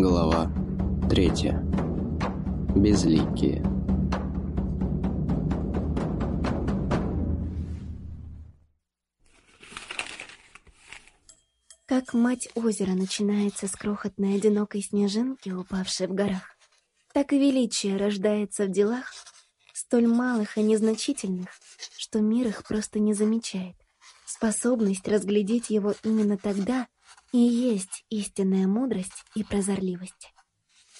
Глава третья. Безликие. Как мать озера начинается с крохотной одинокой снежинки, упавшей в горах, так и величие рождается в делах, столь малых и незначительных, что мир их просто не замечает. Способность разглядеть его именно тогда и есть истинная мудрость и прозорливость.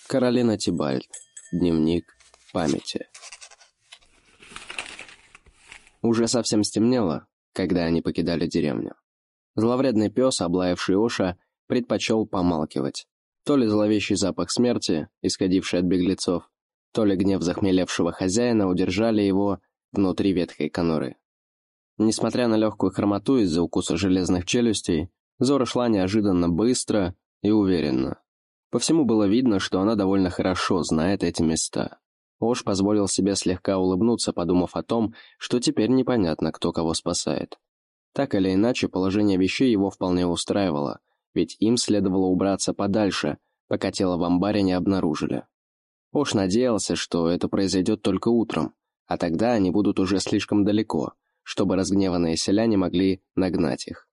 Каролина Тибальд. Дневник памяти. Уже совсем стемнело, когда они покидали деревню. Зловредный пес, облаявший Оша, предпочел помалкивать. То ли зловещий запах смерти, исходивший от беглецов, то ли гнев захмелевшего хозяина удержали его внутри ветхой конуры. Несмотря на легкую хромоту из-за укуса железных челюстей, Зора шла неожиданно быстро и уверенно. По всему было видно, что она довольно хорошо знает эти места. Ош позволил себе слегка улыбнуться, подумав о том, что теперь непонятно, кто кого спасает. Так или иначе, положение вещей его вполне устраивало, ведь им следовало убраться подальше, пока тело в амбаре не обнаружили. Ош надеялся, что это произойдет только утром, а тогда они будут уже слишком далеко, чтобы разгневанные селяне могли нагнать их.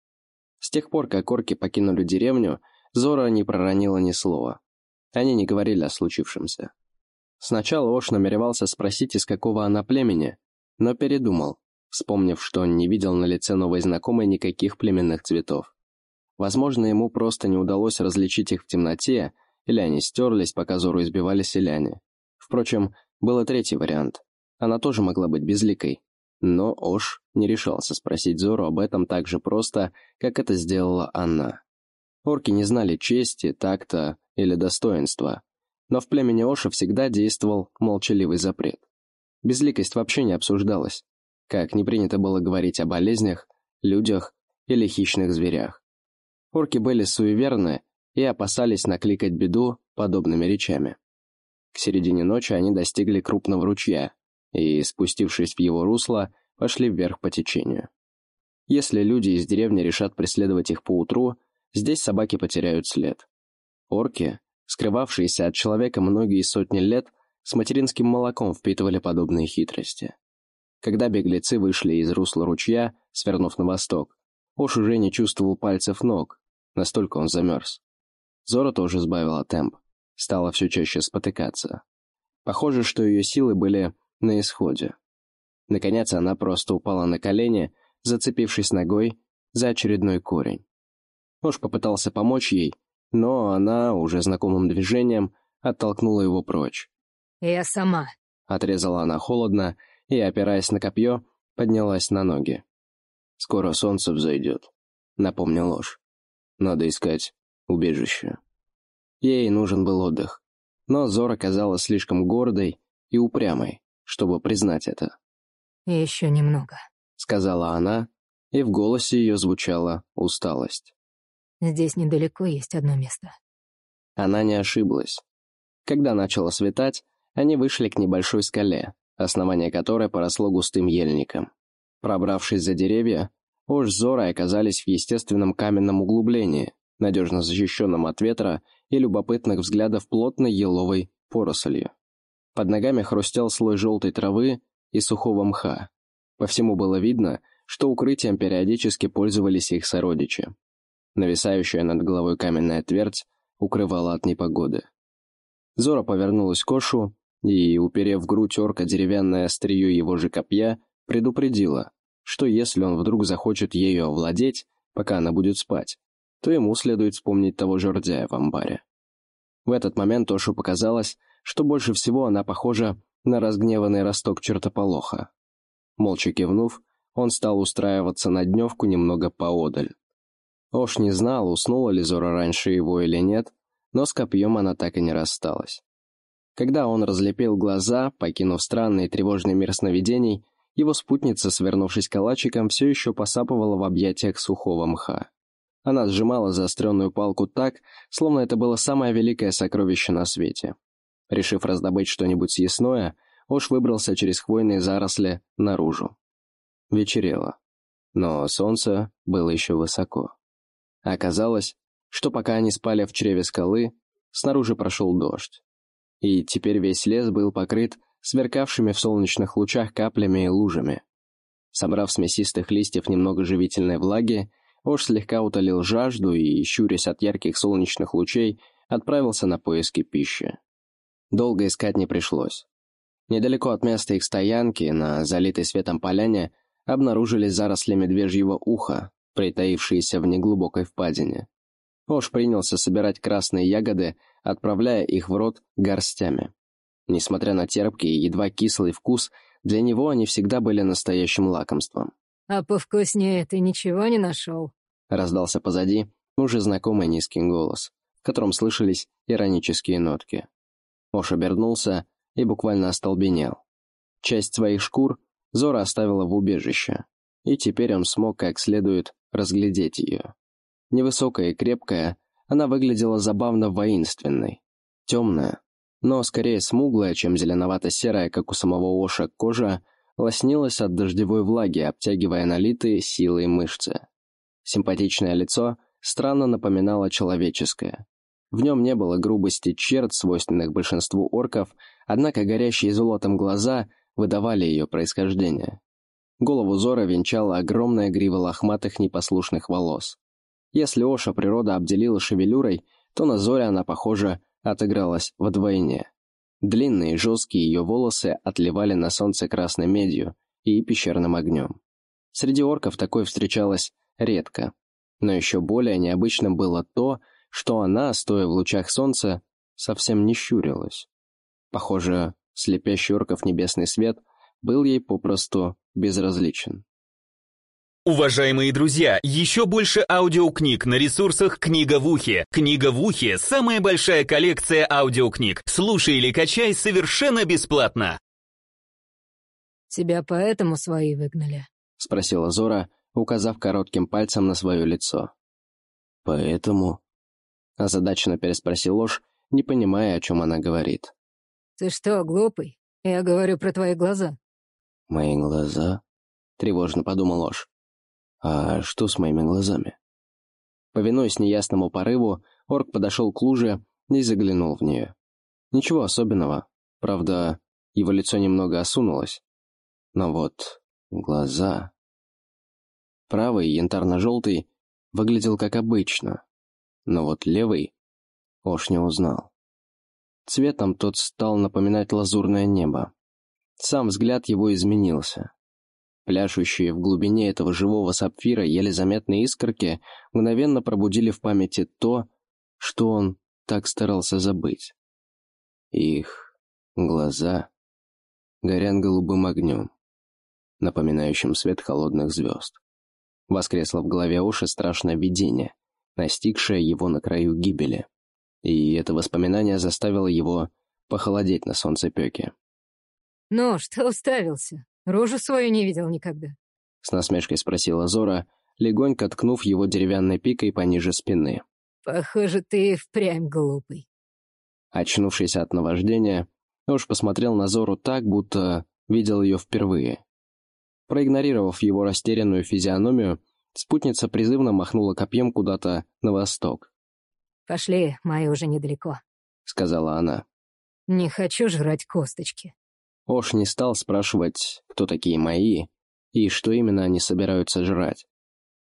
С тех пор, как орки покинули деревню, Зора не проронила ни слова. Они не говорили о случившемся. Сначала Ош намеревался спросить, из какого она племени, но передумал, вспомнив, что он не видел на лице новой знакомой никаких племенных цветов. Возможно, ему просто не удалось различить их в темноте, или они стерлись, пока Зору избивали селяне. Впрочем, был и третий вариант. Она тоже могла быть безликой, но Ош не решался спросить Зору об этом так же просто, как это сделала она. Орки не знали чести, такта или достоинства, но в племени Оша всегда действовал молчаливый запрет. Безликость вообще не обсуждалась, как не принято было говорить о болезнях, людях или хищных зверях. Орки были суеверны и опасались накликать беду подобными речами. К середине ночи они достигли крупного ручья, и, спустившись в его русло, пошли вверх по течению. Если люди из деревни решат преследовать их поутру, здесь собаки потеряют след. Орки, скрывавшиеся от человека многие сотни лет, с материнским молоком впитывали подобные хитрости. Когда беглецы вышли из русла ручья, свернув на восток, Ош уже не чувствовал пальцев ног, настолько он замерз. Зора тоже сбавила темп, стала все чаще спотыкаться. Похоже, что ее силы были на исходе. Наконец она просто упала на колени, зацепившись ногой за очередной корень. Уж попытался помочь ей, но она, уже знакомым движением, оттолкнула его прочь. «Я сама», — отрезала она холодно и, опираясь на копье, поднялась на ноги. «Скоро солнце взойдет», — напомнил ложь. «Надо искать убежище». Ей нужен был отдых, но Зора казалась слишком гордой и упрямой, чтобы признать это. «Еще немного», — сказала она, и в голосе ее звучала усталость. «Здесь недалеко есть одно место». Она не ошиблась. Когда начало светать, они вышли к небольшой скале, основание которой поросло густым ельником. Пробравшись за деревья, Ош с Зорой оказались в естественном каменном углублении, надежно защищенном от ветра и любопытных взглядов плотной еловой порослью. Под ногами хрустел слой желтой травы и сухого мха. По всему было видно, что укрытием периодически пользовались их сородичи. Нависающая над головой каменная твердь укрывала от непогоды. Зора повернулась к Ошу и, уперев в грудь орка деревянное острие его же копья, предупредила, что если он вдруг захочет ею овладеть, пока она будет спать, то ему следует вспомнить того жердяя в амбаре. В этот момент Ошу показалось, что больше всего она похожа на разгневанный росток чертополоха. Молча кивнув, он стал устраиваться на дневку немного поодаль. Ош не знал, уснула ли Зора раньше его или нет, но с копьем она так и не рассталась. Когда он разлепил глаза, покинув странный и тревожный мир сновидений, его спутница, свернувшись калачиком, все еще посапывала в объятиях сухого мха. Она сжимала заостренную палку так, словно это было самое великое сокровище на свете. Решив раздобыть что-нибудь съестное, Ош выбрался через хвойные заросли наружу. Вечерело, но солнце было еще высоко. Оказалось, что пока они спали в чреве скалы, снаружи прошел дождь. И теперь весь лес был покрыт сверкавшими в солнечных лучах каплями и лужами. Собрав с мясистых листьев немного живительной влаги, Ош слегка утолил жажду и, щурясь от ярких солнечных лучей, отправился на поиски пищи. Долго искать не пришлось. Недалеко от места их стоянки, на залитой светом поляне, обнаружились заросли медвежьего уха, притаившиеся в неглубокой впадине. Ош принялся собирать красные ягоды, отправляя их в рот горстями. Несмотря на терпкий и едва кислый вкус, для него они всегда были настоящим лакомством. «А повкуснее ты ничего не нашел?» Раздался позади уже знакомый низкий голос, в котором слышались иронические нотки. Ош обернулся и буквально остолбенел. Часть своих шкур Зора оставила в убежище, и теперь он смог как следует разглядеть ее. Невысокая и крепкая, она выглядела забавно воинственной. Темная, но скорее смуглая, чем зеленовато-серая, как у самого Оша, кожа, лоснилась от дождевой влаги, обтягивая налитые силой мышцы. Симпатичное лицо странно напоминало человеческое. В нем не было грубости черт, свойственных большинству орков, однако горящие золотом глаза выдавали ее происхождение. Голову Зора венчала огромная грива лохматых непослушных волос. Если Оша природа обделила шевелюрой, то на Зоре она, похоже, отыгралась вдвойне. Длинные жесткие ее волосы отливали на солнце красной медью и пещерным огнем. Среди орков такое встречалось редко. Но еще более необычным было то, что она, стоя в лучах солнца, совсем не щурилась. Похоже, слепящий орков небесный свет был ей попросту безразличен. Уважаемые друзья, еще больше аудиокниг на ресурсах «Книга в ухе». «Книга в ухе» — самая большая коллекция аудиокниг. Слушай или качай совершенно бесплатно. «Тебя поэтому свои выгнали?» — спросила Зора, указав коротким пальцем на свое лицо. «Поэтому?» — озадаченно переспросил Ложь, не понимая, о чем она говорит. «Ты что, глупый? Я говорю про твои глаза». «Мои глаза?» — тревожно подумал Ложь. «А что с моими глазами?» Повинуясь неясному порыву, орк подошел к луже и заглянул в нее. Ничего особенного. Правда, его лицо немного осунулось. Но вот глаза... Правый, янтарно-желтый, выглядел как обычно. Но вот левый Ош не узнал. Цветом тот стал напоминать лазурное небо. Сам взгляд его изменился. Пляшущие в глубине этого живого сапфира еле заметные искорки мгновенно пробудили в памяти то, что он так старался забыть. Их глаза горят голубым огнем, напоминающим свет холодных звезд. Воскресло в голове уши страшное видение, настигшее его на краю гибели. И это воспоминание заставило его похолодеть на солнцепеке. «Ну, что уставился? Рожу свою не видел никогда. С насмешкой спросила Зора, легонько ткнув его деревянной пикой пониже спины. Похоже, ты впрямь глупый. Очнувшись от наваждения, уж посмотрел на Зору так, будто видел ее впервые. Проигнорировав его растерянную физиономию, спутница призывно махнула копьем куда-то на восток. «Пошли, мои уже недалеко», — сказала она. «Не хочу жрать косточки». Ош не стал спрашивать, кто такие мои и что именно они собираются жрать.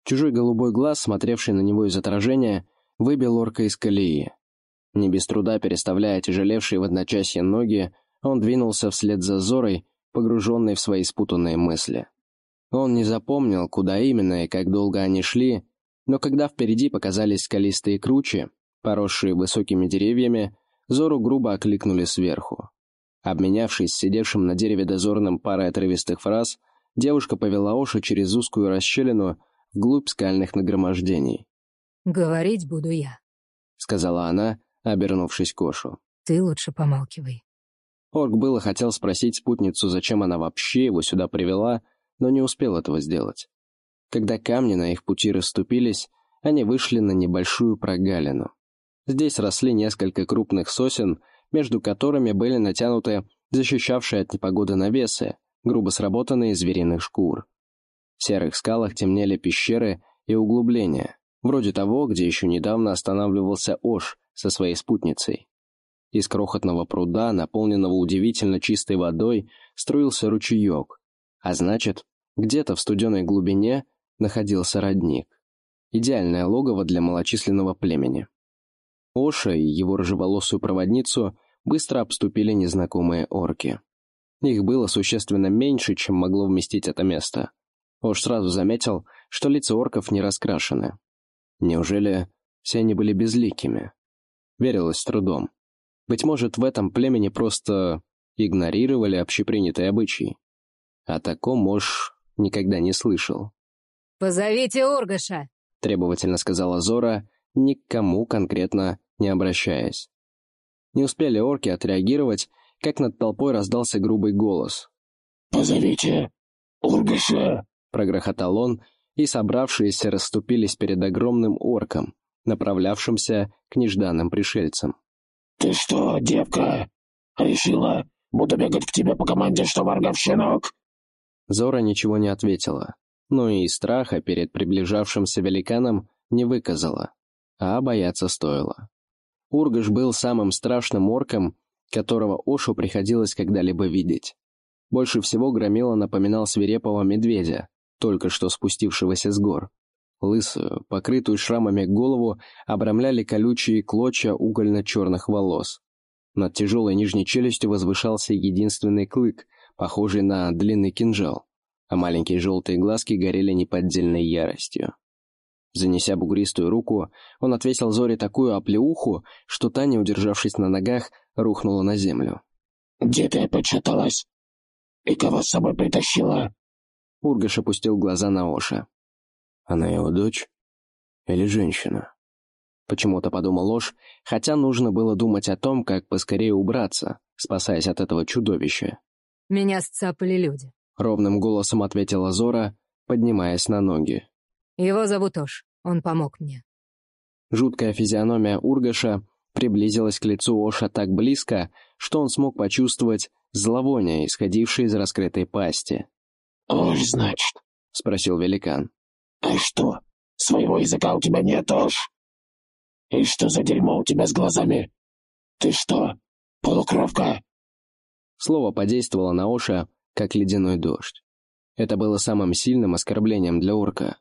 Чужой голубой глаз, смотревший на него из отражения, выбил орка из колеи. Не без труда переставляя тяжелевшие в одночасье ноги, он двинулся вслед за Зорой, погруженный в свои спутанные мысли. Он не запомнил, куда именно и как долго они шли, но когда впереди показались скалистые кручи, поросшие высокими деревьями, Зору грубо окликнули сверху. Обменявшись сидевшим на дереве дозорным парой отрывистых фраз, девушка повела Оша через узкую расщелину вглубь скальных нагромождений. «Говорить буду я», — сказала она, обернувшись к Ошу. «Ты лучше помалкивай». Орк было хотел спросить спутницу, зачем она вообще его сюда привела, но не успел этого сделать. Когда камни на их пути расступились, они вышли на небольшую прогалину. Здесь росли несколько крупных сосен — между которыми были натянуты защищавшие от непогоды навесы, грубо сработанные из звериных шкур. В серых скалах темнели пещеры и углубления, вроде того, где еще недавно останавливался Ош, со своей спутницей. Из крохотного пруда, наполненного удивительно чистой водой, струился ручеек, а значит, где-то в студеной глубине находился родник. Идеальное логово для малочисленного племени. Оша и его рыжеволосую проводницу быстро обступили незнакомые орки. Их было существенно меньше, чем могло вместить это место. Ош сразу заметил, что лица орков не раскрашены. Неужели все они были безликими? Верилось с трудом. Быть может, в этом племени просто игнорировали общепринятые обычаи. О таком Мош никогда не слышал. «Позовите Оргаша!» — требовательно сказала Зора, никому конкретно не обращаясь. Не успели орки отреагировать, как над толпой раздался грубый голос. «Позовите Оргаша!» — прогрохотал он, и собравшиеся расступились перед огромным орком, направлявшимся к нежданным пришельцам. «Ты что, девка, решила, буду бегать к тебе по команде, что варгав щенок?» Зора ничего не ответила, но и страха перед приближавшимся великаном не выказала, а бояться стоило. Ургаш был самым страшным орком, которого Ошу приходилось когда-либо видеть. Больше всего Громила напоминал свирепого медведя, только что спустившегося с гор. Лысую, покрытую шрамами голову обрамляли колючие клочья угольно-черных волос. Над тяжелой нижней челюстью возвышался единственный клык, похожий на длинный кинжал, а маленькие желтые глазки горели неподдельной яростью. Занеся бугристую руку, он отвесил Зоре такую оплеуху, что та, не удержавшись на ногах, рухнула на землю. «Где ты почиталась? И кого с собой притащила?» Ургаш опустил глаза на Оша. «Она его дочь? Или женщина?» Почему-то подумал Ош, хотя нужно было думать о том, как поскорее убраться, спасаясь от этого чудовища. «Меня сцапали люди», — ровным голосом ответила Зора, поднимаясь на ноги. «Его зовут Ош, он помог мне». Жуткая физиономия Ургаша приблизилась к лицу Оша так близко, что он смог почувствовать зловоние, исходившее из раскрытой пасти. «Ош, значит?» — спросил великан. «А что, своего языка у тебя нет, Ош? И что за дерьмо у тебя с глазами? Ты что, полукровка?» Слово подействовало на Оша, как ледяной дождь. Это было самым сильным оскорблением для орка.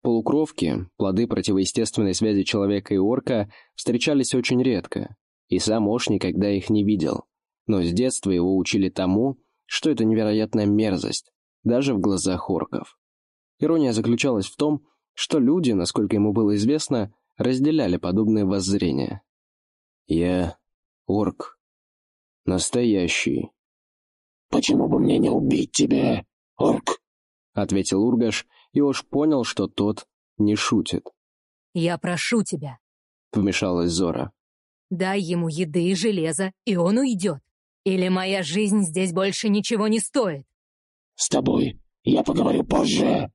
Полукровки, плоды противоестественной связи человека и орка, встречались очень редко, и сам Ош никогда их не видел. Но с детства его учили тому, что это невероятная мерзость, даже в глазах орков. Ирония заключалась в том, что люди, насколько ему было известно, разделяли подобные воззрения. «Я орк. Настоящий». «Почему бы мне не убить тебя, орк?» — ответил Ургаш, и уж понял, что тот не шутит. «Я прошу тебя», — вмешалась Зора. «Дай ему еды и железа, и он уйдет. Или моя жизнь здесь больше ничего не стоит». «С тобой я поговорю позже!»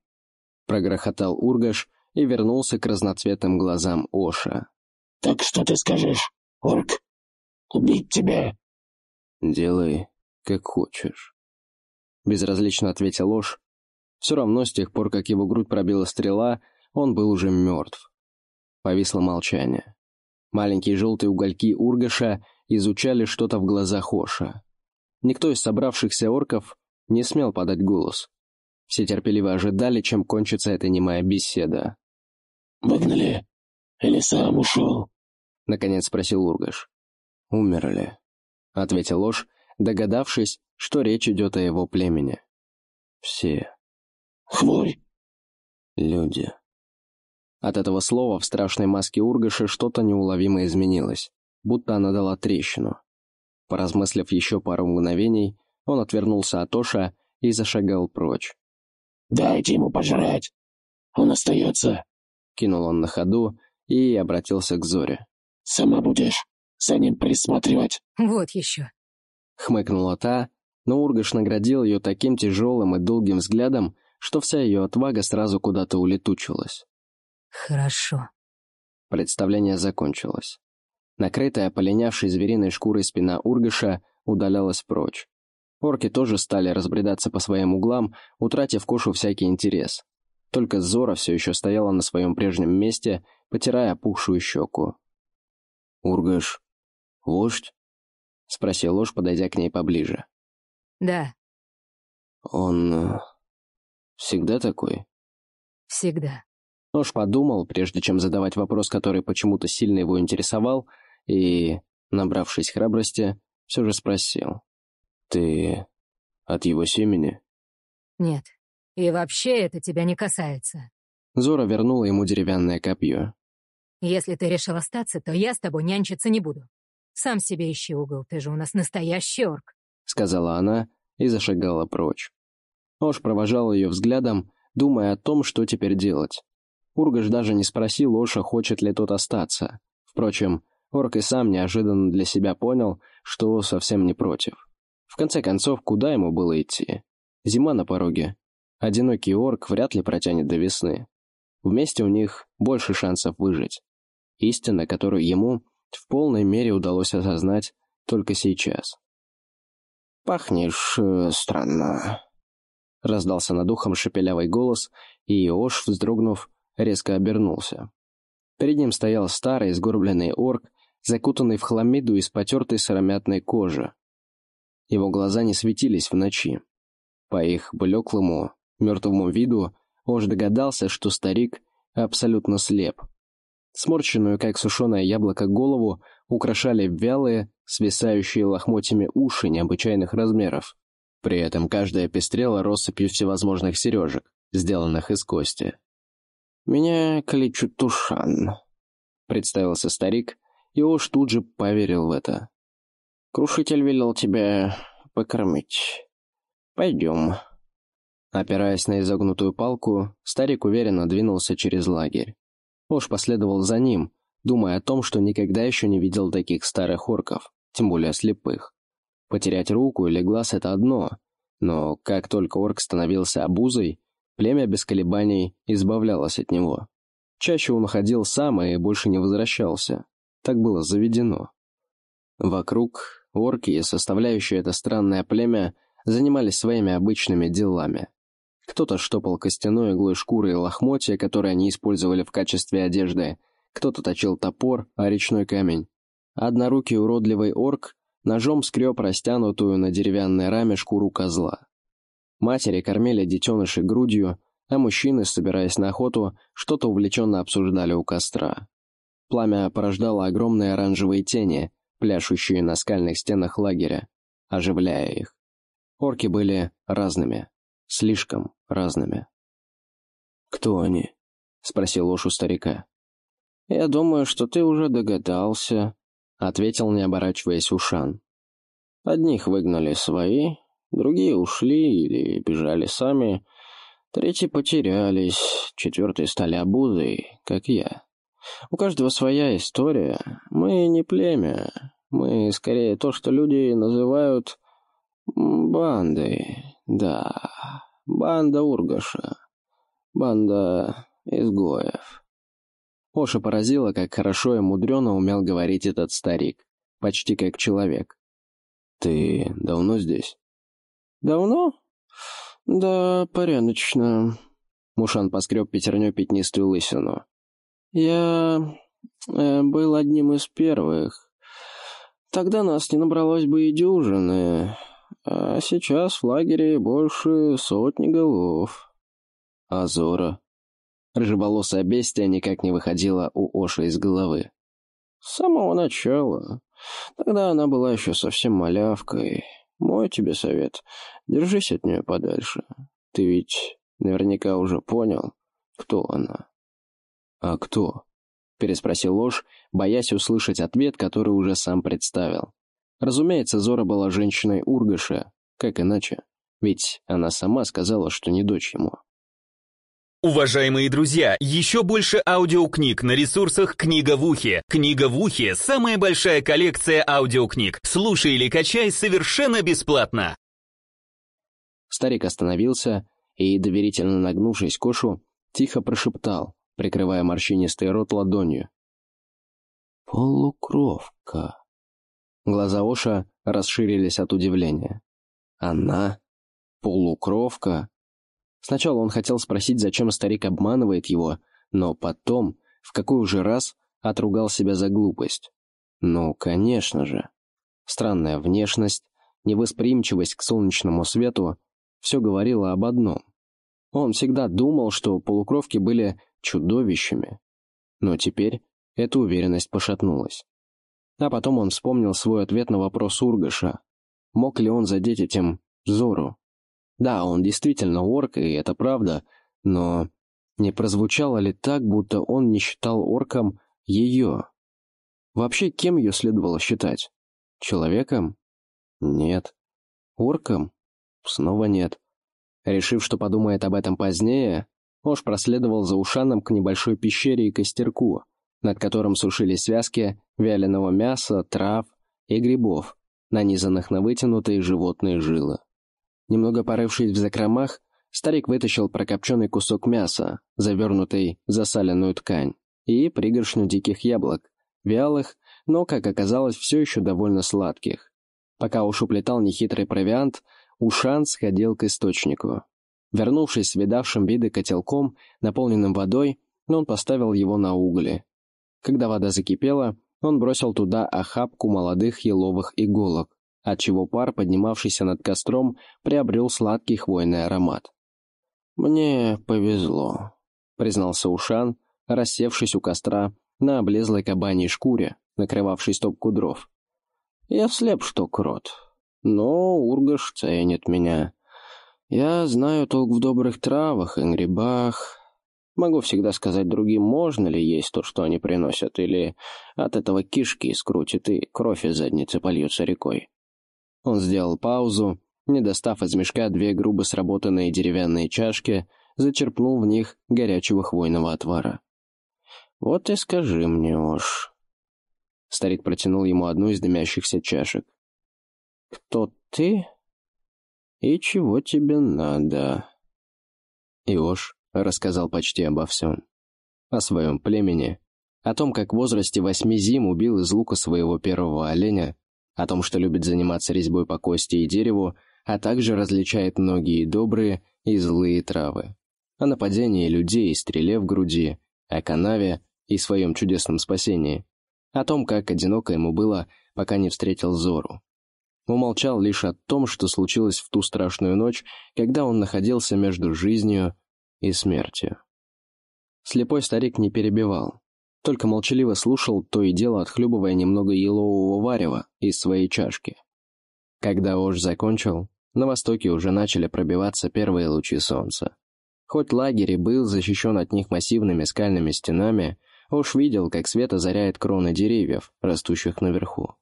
Прогрохотал Ургаш и вернулся к разноцветным глазам Оша. «Так что ты скажешь, орк? Убить тебя?» «Делай, как хочешь», — безразлично ответил Ош. Все равно с тех пор, как его грудь пробила стрела, он был уже мертв. Повисло молчание. Маленькие желтые угольки Ургаша изучали что-то в глазах Оша. Никто из собравшихся орков не смел подать голос. Все терпеливо ожидали, чем кончится эта немая беседа. «Выгнали? Или сам ушел?» — наконец спросил Ургаш. «Умерли», — ответил Ложь, догадавшись, что речь идет о его племени. «Все». «Хворь?» «Люди». От этого слова в страшной маске Ургаша что-то неуловимо изменилось, будто она дала трещину. Поразмыслив еще пару мгновений, он отвернулся от Оша и зашагал прочь. «Дайте ему пожрать! Он остается!» Кинул он на ходу и обратился к Зоре. «Сама будешь за ним присматривать!» «Вот еще!» Хмыкнула та, но Ургаш наградил ее таким тяжелым и долгим взглядом, что вся ее отвага сразу куда-то улетучилась. «Хорошо». Представление закончилось. Накрытая полинявшей звериной шкурой спина Ургаша удалялась прочь. Орки тоже стали разбредаться по своим углам, утратив Кошу всякий интерес. Только Зора все еще стояла на своем прежнем месте, потирая опухшую щеку. «Ургаш, вождь?» — спросил Ложь, подойдя к ней поближе. Да, «Он... э, всегда такой?» всегда. Ложь подумал, прежде чем задавать вопрос, который почему-то сильно его интересовал, и, набравшись храбрости, все же спросил. «Ты от его семени?» Нет. И вообще это тебя не касается. Зора вернула ему деревянное копье. Если ты решил остаться, то я с тобой нянчиться не буду. Сам себе ищи угол, ты же у нас настоящий орк. сказала она и зашагала прочь. Ош провожал ее взглядом, думая о том, что теперь делать. Ургаш даже не спросил Оша, хочет ли тот остаться. Впрочем, орк и сам неожиданно для себя понял, что совсем не против. В конце концов, куда ему было идти? Зима на пороге. Одинокий орк вряд ли протянет до весны. Вместе у них больше шансов выжить. Истина, которую ему в полной мере удалось осознать только сейчас. «Пахнешь э, странно», — раздался над ухом шепелявый голос, и Иош, вздрогнув, резко обернулся. Перед ним стоял старый сгорбленный орк, закутанный в хламиду из потертой сыромятной кожи. Его глаза не светились в ночи. По их блеклому, мертвому виду Ош догадался, что старик абсолютно слеп. Сморщенную, как сушеное яблоко, голову украшали вялые, свисающие лохмотьями уши необычайных размеров. При этом каждая пестрела россыпью всевозможных сережек, сделанных из кости. «Меня кличут Тушан», — представился старик, и Ош тут же поверил в это. «Крушитель велел тебя покормить. Пойдем». Опираясь на изогнутую палку, старик уверенно двинулся через лагерь. Ош последовал за ним, думая о том, что никогда еще не видел таких старых орков, тем более слепых. Потерять руку или глаз — это одно, но как только орк становился обузой, племя без колебаний избавлялось от него. Чаще он уходил сам и больше не возвращался. Так было заведено. Вокруг орки, составляющие это странное племя, занимались своими обычными делами. Кто-то штопал костяной иглой шкуры и лохмотья, которые они использовали в качестве одежды, кто-то точил топор, а речной камень. Однорукий уродливый орк ножом скреб растянутую на деревянной раме шкуру козла. Матери кормили детенышей грудью, а мужчины, собираясь на охоту, что-то увлеченно обсуждали у костра. Пламя порождало огромные оранжевые тени, пляшущие на скальных стенах лагеря, оживляя их. Орки были разными, слишком разными. «Кто они?» — спросил Лош у старика. «Я думаю, что ты уже догадался», — ответил, не оборачиваясь Ушан. «Одних выгнали свои, другие ушли или бежали сами, третьи потерялись, четвертые стали обузой, как я. У каждого своя история. Мы не племя, мы скорее то, что люди называют бандой. Да, банда Ургаша, банда изгоев». Оша поразило, как хорошо и мудрено умел говорить этот старик, почти как человек. «Ты давно здесь?» «Давно? Да, порядочно». Мушан поскреб пятерню пятнистую лысину. «Я э, был одним из первых. Тогда нас не набралось бы и дюжины, а сейчас в лагере больше сотни голов». «Азора?» Рыжеволосая бестия никак не выходила у Оши из головы. «С самого начала. Тогда она была еще совсем малявкой. Мой тебе совет. Держись от нее подальше. Ты ведь наверняка уже понял, кто она». «А кто?» — переспросил Ложь, боясь услышать ответ, который уже сам представил. Разумеется, Зора была женщиной Ургаша, как иначе, ведь она сама сказала, что не дочь ему. Уважаемые друзья, еще больше аудиокниг на ресурсах «Книга в ухе». «Книга в ухе» — самая большая коллекция аудиокниг. Слушай или качай совершенно бесплатно. Старик остановился и, доверительно нагнувшись к Кошу, тихо прошептал, прикрывая морщинистый рот ладонью. «Полукровка». Глаза Оша расширились от удивления. «Она? Полукровка?» Сначала он хотел спросить, зачем старик обманывает его, но потом, в какой уже раз, отругал себя за глупость. Ну, конечно же. Странная внешность, невосприимчивость к солнечному свету — все говорило об одном. Он всегда думал, что полукровки были чудовищами. Но теперь эта уверенность пошатнулась. А потом он вспомнил свой ответ на вопрос Ургаша. Мог ли он задеть этим Зору? Да, он действительно орк, и это правда, но не прозвучало ли так, будто он не считал орком ее? Вообще, кем ее следовало считать? Человеком? Нет. Орком? Снова нет. Решив, что подумает об этом позднее, Ош проследовал за Ушаном к небольшой пещере и костерку, над которым сушились связки вяленого мяса, трав и грибов, нанизанных на вытянутые животные жилы. Немного порывшись в закромах, старик вытащил прокопченный кусок мяса, завернутый в засаленную ткань, и пригоршню диких яблок, вялых, но, как оказалось, все еще довольно сладких. Пока уж уплетал нехитрый провиант, Ушан сходил к источнику. Вернувшись с видавшим виды котелком, наполненным водой, он поставил его на угли. Когда вода закипела, он бросил туда охапку молодых еловых иголок, отчего пар, поднимавшийся над костром, приобрел сладкий хвойный аромат. «Мне повезло», — признался Ушан, рассевшись у костра на облезлой кабаньей шкуре, накрывавшей стопку дров. «Я слеп, что крот, но Ургаш ценит меня. Я знаю толк в добрых травах и грибах. Могу всегда сказать другим, можно ли есть то, что они приносят, или от этого кишки скрутит и кровь из задницы польется рекой. Он сделал паузу, не достав из мешка две грубо сработанные деревянные чашки, зачерпнул в них горячего хвойного отвара. «Вот и скажи мне уж...» Старик протянул ему одну из дымящихся чашек. «Кто ты и чего тебе надо?» Иош рассказал почти обо всем. О своем племени, о том, как в возрасте восьми зим убил из лука своего первого оленя, о том, что любит заниматься резьбой по кости и дереву, а также различает многие добрые и злые травы, о нападении людей и стреле в груди, о канаве и своем чудесном спасении, о том, как одиноко ему было, пока не встретил Зору. Умолчал лишь о том, что случилось в ту страшную ночь, когда он находился между жизнью и смертью. Слепой старик не перебивал, только молчаливо слушал, то и дело отхлебывая немного елового варева из своей чашки. Когда Ож закончил, на востоке уже начали пробиваться первые лучи солнца. Хоть лагерь и был защищен от них массивными скальными стенами, Ош видел, как свет озаряет кроны деревьев, растущих наверху.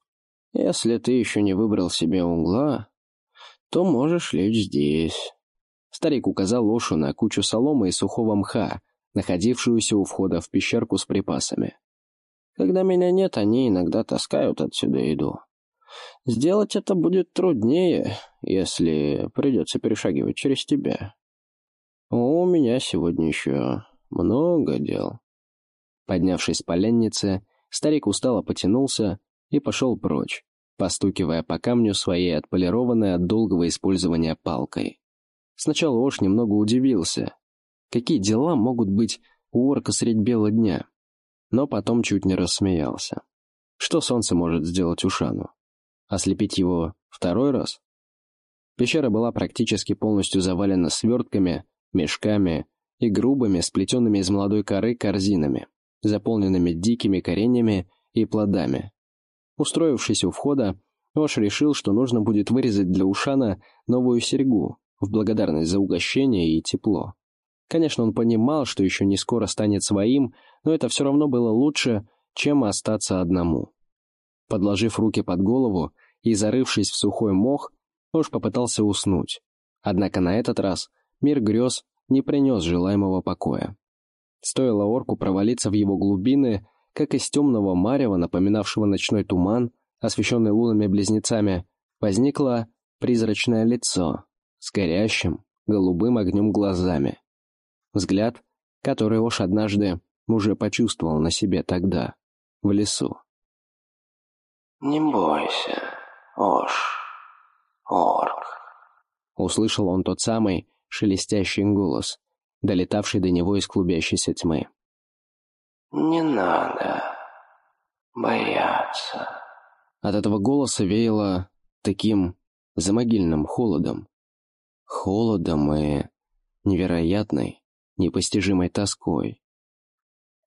Если ты еще не выбрал себе угла, то можешь лечь здесь». Старик указал Ошу на кучу соломы и сухого мха, находившуюся у входа в пещерку с припасами. «Когда меня нет, они иногда таскают отсюда еду. Сделать это будет труднее, если придется перешагивать через тебя. У меня сегодня еще много дел». Поднявшись с поленницы, старик устало потянулся и пошел прочь, постукивая по камню своей отполированной от долгого использования палкой. Сначала Ош немного удивился. Какие дела могут быть у орка средь бела дня? Но потом чуть не рассмеялся. Что солнце может сделать Ушану? Ослепить его второй раз? Пещера была практически полностью завалена свертками, мешками и грубыми, сплетенными из молодой коры корзинами, заполненными дикими кореньями и плодами. Устроившись у входа, Ош решил, что нужно будет вырезать для Ушана новую серьгу в благодарность за угощение и тепло. Конечно, он понимал, что еще не скоро станет своим, но это все равно было лучше, чем остаться одному. Подложив руки под голову и зарывшись в сухой мох, Ош попытался уснуть. Однако на этот раз мир грез не принес желаемого покоя. Стоило орку провалиться в его глубины, как из темного марева, напоминавшего ночной туман, освещенный лунами-близнецами, возникло призрачное лицо с горящим, голубым огнем глазами. Взгляд, который Ош однажды уже почувствовал на себе тогда, в лесу. «Не бойся, Ош, орк», — услышал он тот самый шелестящий голос, долетавший до него из клубящейся тьмы. «Не надо. бояться. От этого голоса веяло таким замогильным холодом. Холодом и невероятной, непостижимой тоской.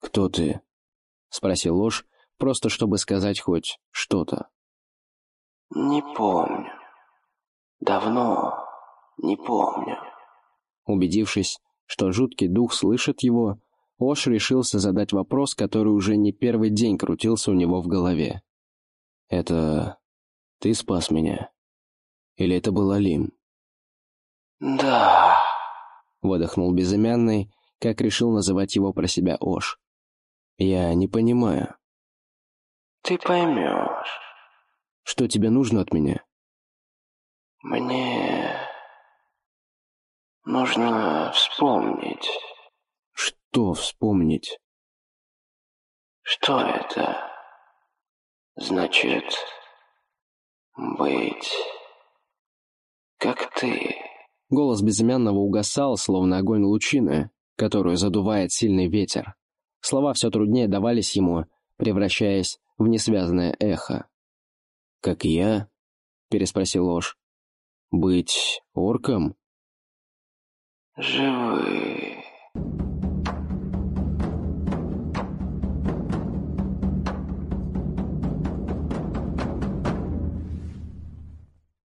«Кто ты?» — спросил ложь, просто чтобы сказать хоть что-то. «Не помню. Давно не помню». Убедившись, что жуткий дух слышит его, Ош решился задать вопрос, который уже не первый день крутился у него в голове. «Это ты спас меня? Или это был Алим?» «Да», — выдохнул безымянный, как решил называть его про себя Ош. «Я не понимаю». «Ты поймешь». «Что тебе нужно от меня?» «Мне нужно вспомнить». «Что вспомнить?» «Что это значит быть как ты?» Голос безымянного угасал, словно огонь лучины, которую задувает сильный ветер. Слова все труднее давались ему, превращаясь в несвязное эхо. «Как я?» — переспросил Ложь. «Быть орком?» «Живы»,